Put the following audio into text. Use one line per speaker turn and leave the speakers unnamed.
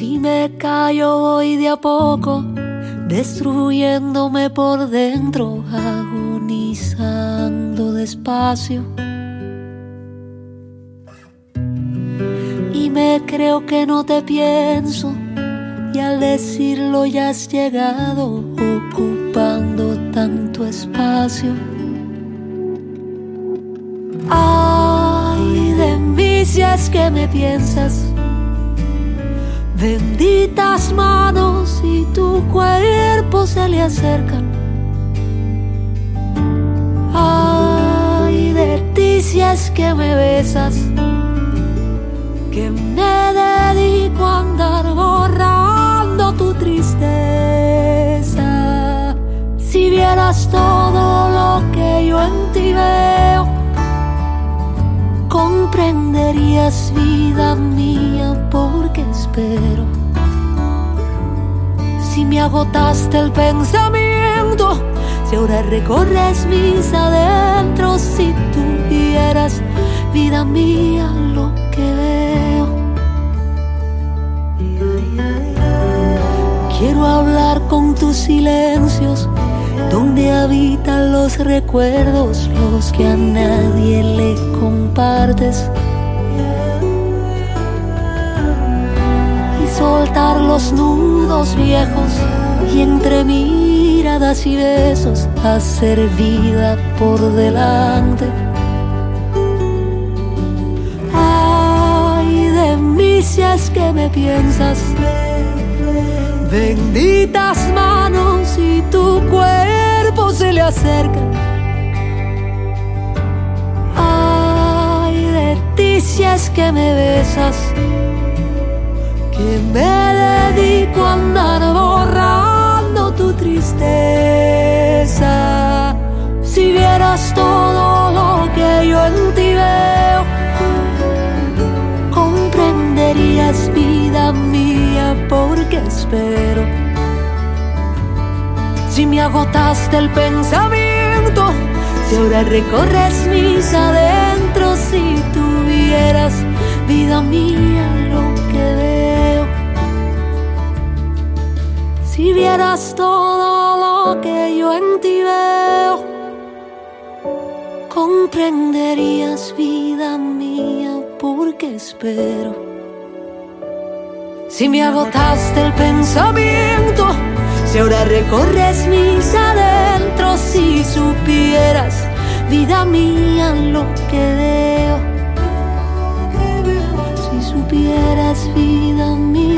Ahora yo voy de a poco, destruyéndome por dentro, agonizando despacio. Y me creo que no te pienso, y al decirlo ya has llegado, ocupando tanto espacio. Ay de mí si que me piensas Benditas manos y tu cuerpo se le acercan. Ay de ti si es que me besas, que me dedico a andar borrando tu tristeza. Si vieras todo lo que yo en ti veo, comprenderías vida mía porque espero. Si me agotaste el pensamiento, si ahora recorres mis adentros, si tuvieras vida mía lo que veo. Quiero hablar con tus silencios, donde habitan los recuerdos, los que a nadie le compartes soltar los nudos viejos y entre miradas y besos hacer vida por delante. Ay de mí si es que me piensas, benditas manos y tu cuerpo se le acerca. Que me besas que me dedico a andar borrando tu tristeza. Si vieras todo lo que yo en ti veo, comprenderías vida mía porque espero. Si me agotaste el pensamiento, si ahora recorres mis adentros, si tuvieras vida mía lo que veo. Si vieras todo lo que yo en ti veo, comprenderías vida mía porque espero. Si me agotaste el pensamiento, si ahora recorres mis adentros, si supieras vida mía lo que veo, dieras vida a mí.